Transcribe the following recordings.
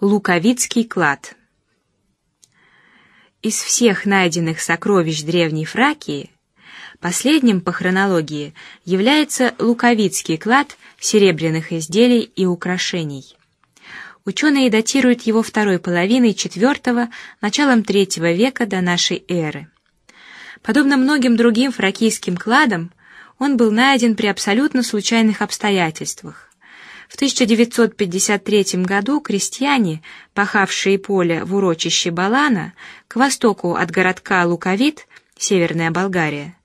Луковицкий клад. Из всех найденных сокровищ древней Фракии последним по хронологии является Луковицкий клад серебряных изделий и украшений. Ученые датируют его второй половиной IV, началом III века до нашей эры. Подобно многим другим фракийским кладам, он был найден при абсолютно случайных обстоятельствах. В 1953 году крестьяне, пахавшие поле в урочище Балана к востоку от городка Луковит, северная Болгария,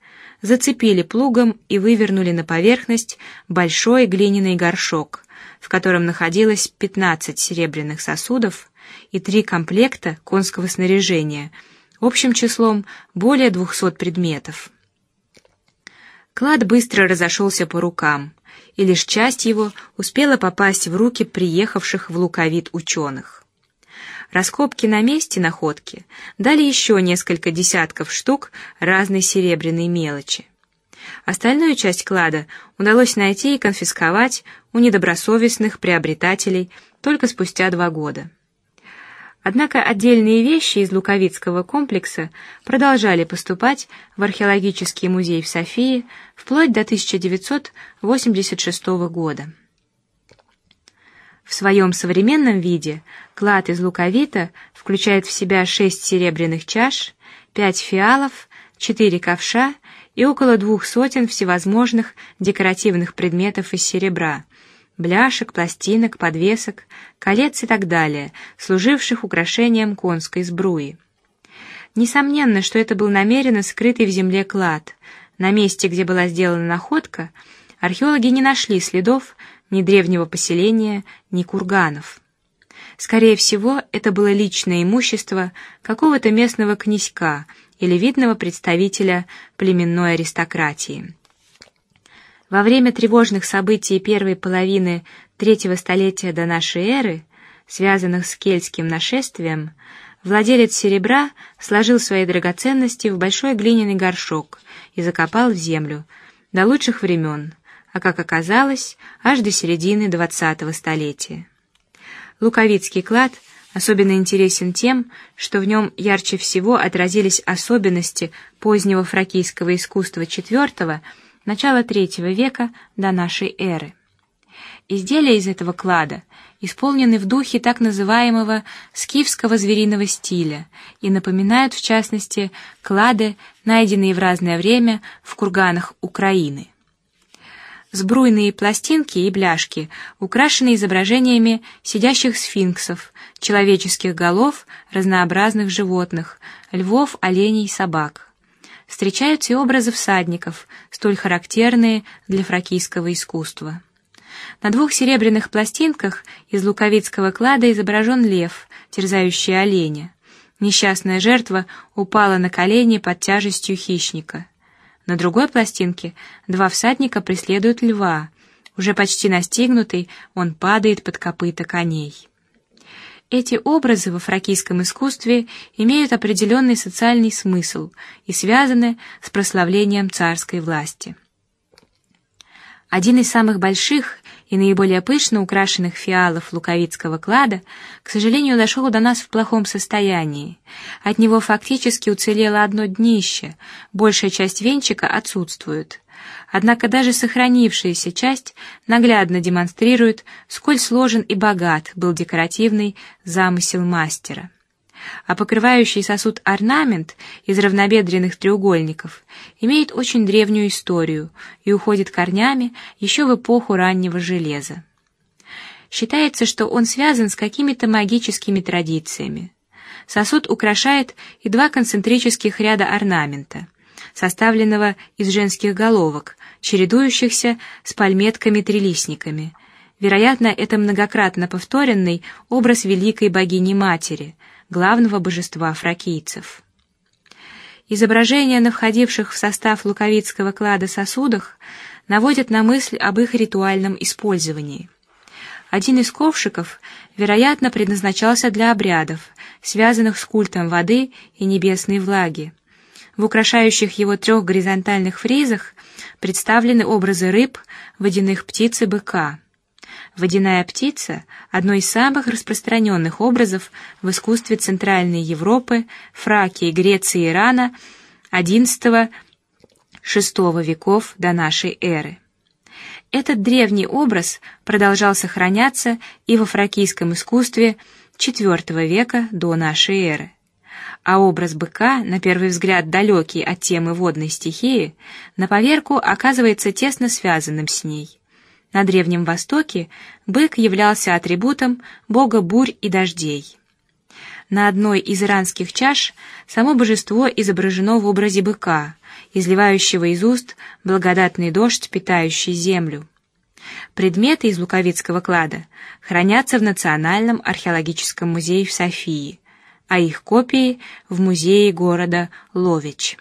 зацепили плугом и вывернули на поверхность большой глиняный горшок, в котором находилось 15 серебряных сосудов и три комплекта конского снаряжения, общим числом более 200 предметов. Клад быстро разошелся по рукам и лишь часть его успела попасть в руки приехавших в Луковит ученых. Раскопки на месте находки дали еще несколько десятков штук разной серебряной мелочи. Остальную часть клада удалось найти и конфисковать у недобросовестных приобретателей только спустя два года. Однако отдельные вещи из Луковицкого комплекса продолжали поступать в археологический музей в Софии вплоть до 1986 года. В своем современном виде клад из луковита включает в себя шесть серебряных чаш, пять фиалов, четыре ковша и около двух сотен всевозможных декоративных предметов из серебра, бляшек, пластинок, подвесок, колец и так далее, служивших украшением конской сбруи. Несомненно, что это был намеренно скрытый в земле клад. На месте, где была сделана находка, археологи не нашли следов ни древнего поселения, ни курганов. Скорее всего, это было личное имущество какого-то местного князька или видного представителя племенной аристократии. Во время тревожных событий первой половины третьего столетия до нашей эры, связанных с кельтским нашествием, владелец серебра сложил свои драгоценности в большой глиняный горшок и закопал в землю до лучших времен, а как оказалось, аж до середины двадцатого столетия. Луковицкий клад особенно интересен тем, что в нем ярче всего отразились особенности позднего фракийского искусства IV начала третьего века до нашей эры. Изделия из этого клада исполнены в духе так называемого скифского звериного стиля и напоминают, в частности, клады, найденные в разное время в курганах Украины. Сбруйные пластинки и бляшки украшены изображениями сидящих сфинксов, человеческих голов, разнообразных животных, львов, оленей, собак встречаются и образы всадников, столь характерные для фракийского искусства. На двух серебряных пластинках из луковицкого клада изображен лев, терзающий оленя. Несчастная жертва упала на колени под тяжестью хищника. На другой пластинке два всадника преследуют льва. Уже почти настигнутый, он падает под копыта коней. Эти образы во фракийском искусстве имеют определенный социальный смысл и связаны с прославлением царской власти. Один из самых больших и наиболее пышно украшенных фиалов луковицкого клада, к сожалению, дошел до нас в плохом состоянии. От него фактически уцелело одно днище, большая часть венчика отсутствует. Однако даже сохранившаяся часть наглядно демонстрирует, сколь сложен и богат был декоративный замысел мастера. А покрывающий сосуд орнамент из равнобедренных треугольников имеет очень древнюю историю и уходит корнями еще в эпоху раннего железа. Считается, что он связан с какими-то магическими традициями. Сосуд украшает и два концентрических ряда орнамента составленного из женских головок, чередующихся с пальметками-трилистниками. Вероятно, это многократно повторенный образ великой богини матери, главного божества фракийцев. Изображения на входивших в состав луковицкого клада сосудах наводят на мысль об их ритуальном использовании. Один из ковшиков, вероятно, предназначался для обрядов, связанных с культом воды и небесной влаги. В украшающих его трех горизонтальных фризах представлены образы рыб, водяных птиц и быка. Водяная птица – одно из самых распространенных образов в искусстве Центральной Европы, Фракии, Греции и Ирана XI-VI веков до нашей эры. Этот древний образ продолжал сохраняться и во фракийском искусстве IV века до нашей эры. А образ быка, на первый взгляд далекий от темы водной стихии, на поверку оказывается тесно связанным с ней. На Древнем Востоке бык являлся атрибутом бога бурь и дождей. На одной из иранских чаш само божество изображено в образе быка, изливающего из уст благодатный дождь, питающий землю. Предметы из Луковицкого клада хранятся в Национальном археологическом музее в Софии, а их копии в музее города Ловеч.